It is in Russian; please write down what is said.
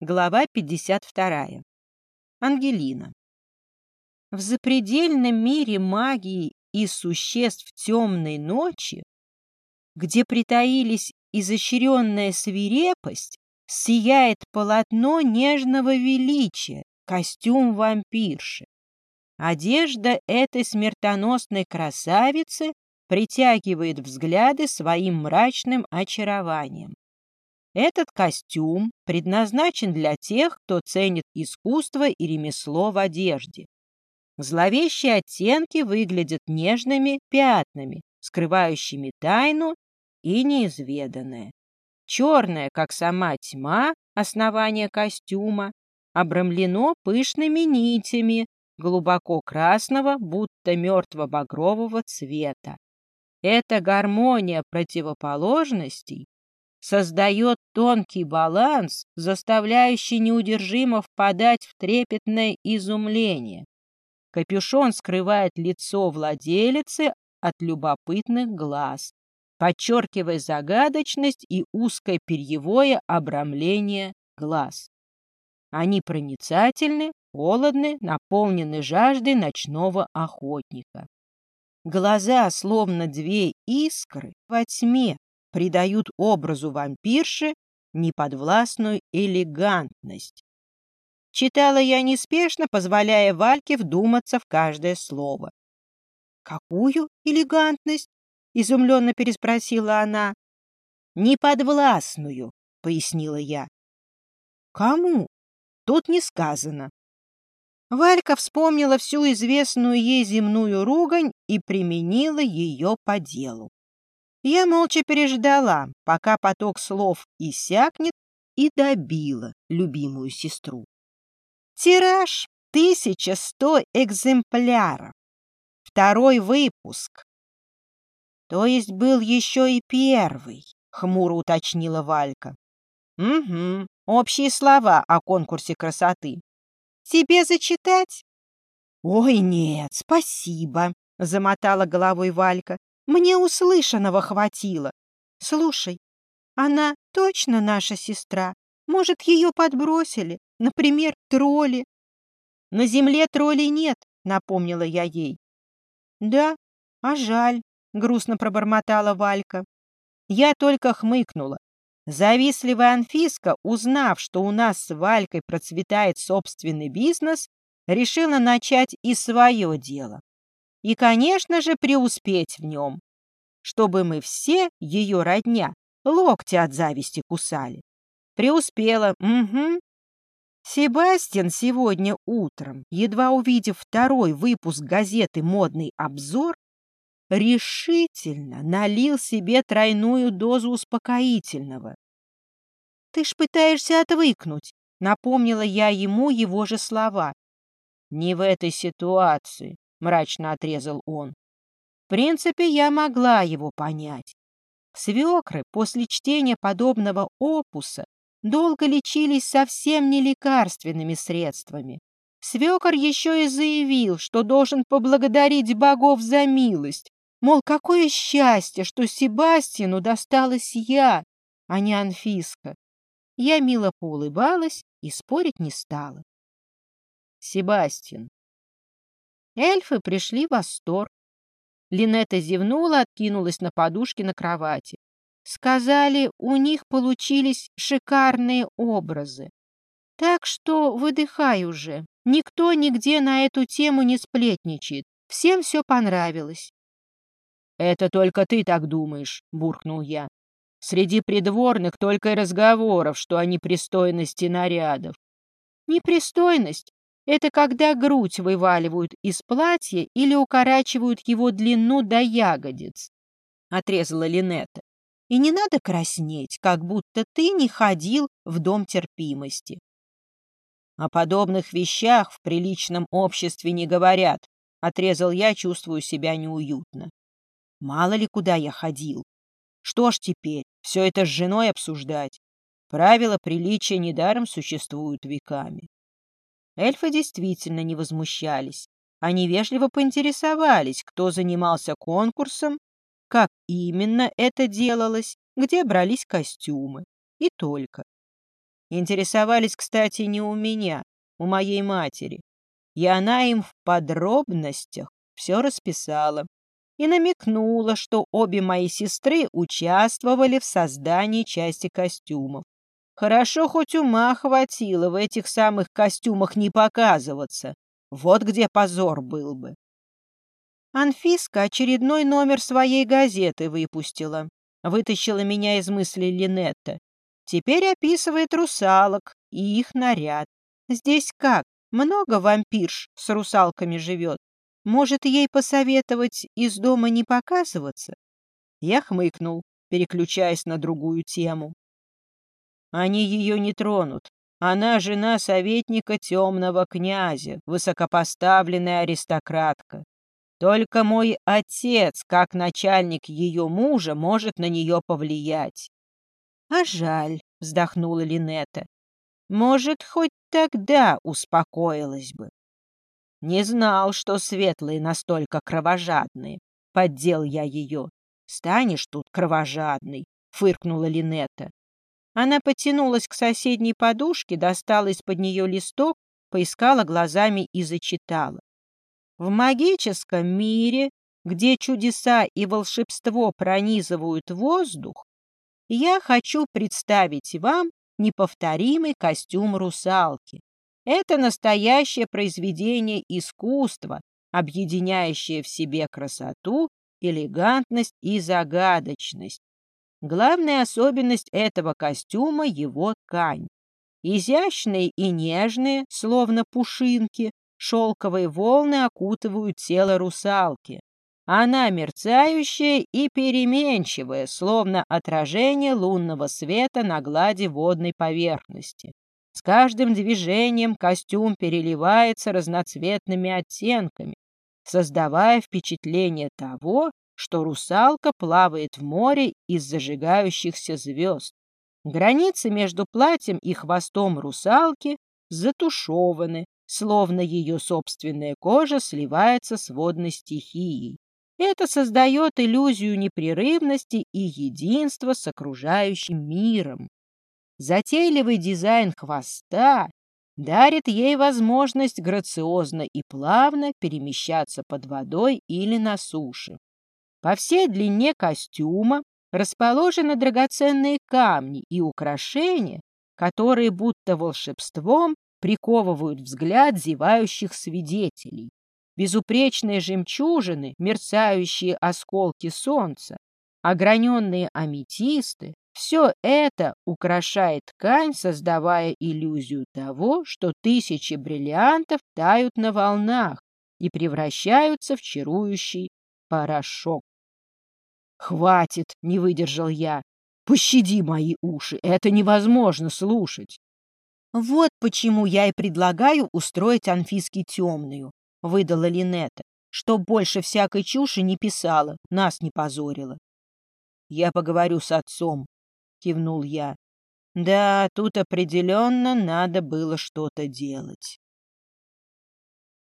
Глава 52. Ангелина. В запредельном мире магии и существ темной ночи, где притаились изощренная свирепость, сияет полотно нежного величия, костюм вампирши. Одежда этой смертоносной красавицы притягивает взгляды своим мрачным очарованием. Этот костюм предназначен для тех, кто ценит искусство и ремесло в одежде. Зловещие оттенки выглядят нежными пятнами, скрывающими тайну и неизведанное. Черное, как сама тьма, основание костюма, обрамлено пышными нитями, глубоко красного, будто мертво-багрового цвета. Эта гармония противоположностей создает тонкий баланс, заставляющий неудержимо впадать в трепетное изумление. Капюшон скрывает лицо владелицы от любопытных глаз, подчеркивая загадочность и узкое перьевое обрамление глаз. Они проницательны, холодны, наполнены жаждой ночного охотника. Глаза, словно две искры, во тьме придают образу вампирши неподвластную элегантность. Читала я неспешно, позволяя Вальке вдуматься в каждое слово. «Какую элегантность?» — изумленно переспросила она. «Неподвластную», — пояснила я. «Кому?» Тут не сказано. Валька вспомнила всю известную ей земную ругань и применила ее по делу. Я молча переждала, пока поток слов иссякнет, и добила любимую сестру. Тираж 1100 экземпляров. Второй выпуск. То есть был еще и первый, хмуро уточнила Валька. Угу, общие слова о конкурсе красоты. Тебе зачитать? Ой, нет, спасибо, замотала головой Валька. Мне услышанного хватило. Слушай, она точно наша сестра? Может, ее подбросили? Например, тролли? На земле троллей нет, напомнила я ей. Да, а жаль, грустно пробормотала Валька. Я только хмыкнула. Завистливая Анфиска, узнав, что у нас с Валькой процветает собственный бизнес, решила начать и свое дело и, конечно же, преуспеть в нем, чтобы мы все, ее родня, локти от зависти кусали. Преуспела, угу. Себастьян сегодня утром, едва увидев второй выпуск газеты «Модный обзор», решительно налил себе тройную дозу успокоительного. «Ты ж пытаешься отвыкнуть», — напомнила я ему его же слова. «Не в этой ситуации», — мрачно отрезал он. В принципе, я могла его понять. Свекры после чтения подобного опуса долго лечились совсем не лекарственными средствами. Свекор еще и заявил, что должен поблагодарить богов за милость. Мол, какое счастье, что Себастьяну досталась я, а не Анфиска. Я мило поулыбалась и спорить не стала. Себастьян, Эльфы пришли в восторг. Линета зевнула, откинулась на подушке на кровати. Сказали, у них получились шикарные образы. Так что выдыхай уже. Никто нигде на эту тему не сплетничает. Всем все понравилось. — Это только ты так думаешь, — буркнул я. Среди придворных только и разговоров, что о непристойности нарядов. Непристойность это когда грудь вываливают из платья или укорачивают его длину до ягодиц, — отрезала Линетта. И не надо краснеть, как будто ты не ходил в дом терпимости. О подобных вещах в приличном обществе не говорят, — отрезал я, чувствую себя неуютно. Мало ли куда я ходил. Что ж теперь, все это с женой обсуждать? Правила приличия недаром существуют веками. Эльфы действительно не возмущались. Они вежливо поинтересовались, кто занимался конкурсом, как именно это делалось, где брались костюмы. И только. Интересовались, кстати, не у меня, у моей матери. И она им в подробностях все расписала и намекнула, что обе мои сестры участвовали в создании части костюмов. Хорошо, хоть ума хватило в этих самых костюмах не показываться. Вот где позор был бы. Анфиска очередной номер своей газеты выпустила. Вытащила меня из мыслей Линетта. Теперь описывает русалок и их наряд. Здесь как? Много вампирш с русалками живет. Может, ей посоветовать из дома не показываться? Я хмыкнул, переключаясь на другую тему. Они ее не тронут. Она жена советника темного князя, высокопоставленная аристократка. Только мой отец, как начальник ее мужа, может на нее повлиять. — А жаль, — вздохнула Линета. — Может, хоть тогда успокоилась бы. Не знал, что светлые настолько кровожадные. Поддел я ее. Станешь тут кровожадный, фыркнула Линета. Она потянулась к соседней подушке, достала из-под нее листок, поискала глазами и зачитала. В магическом мире, где чудеса и волшебство пронизывают воздух, я хочу представить вам неповторимый костюм русалки. Это настоящее произведение искусства, объединяющее в себе красоту, элегантность и загадочность. Главная особенность этого костюма — его ткань. Изящные и нежные, словно пушинки, шелковые волны окутывают тело русалки. Она мерцающая и переменчивая, словно отражение лунного света на глади водной поверхности. С каждым движением костюм переливается разноцветными оттенками, создавая впечатление того, что русалка плавает в море из зажигающихся звезд. Границы между платьем и хвостом русалки затушеваны, словно ее собственная кожа сливается с водной стихией. Это создает иллюзию непрерывности и единства с окружающим миром. Затейливый дизайн хвоста дарит ей возможность грациозно и плавно перемещаться под водой или на суше. По всей длине костюма расположены драгоценные камни и украшения, которые будто волшебством приковывают взгляд зевающих свидетелей. Безупречные жемчужины, мерцающие осколки солнца, ограненные аметисты, все это украшает ткань, создавая иллюзию того, что тысячи бриллиантов тают на волнах и превращаются в чарующий порошок. «Хватит!» — не выдержал я. «Пощади мои уши! Это невозможно слушать!» «Вот почему я и предлагаю устроить Анфиске темную», — выдала Линета, «чтоб больше всякой чуши не писала, нас не позорила». «Я поговорю с отцом», — кивнул я. Да, тут определенно надо было что-то делать.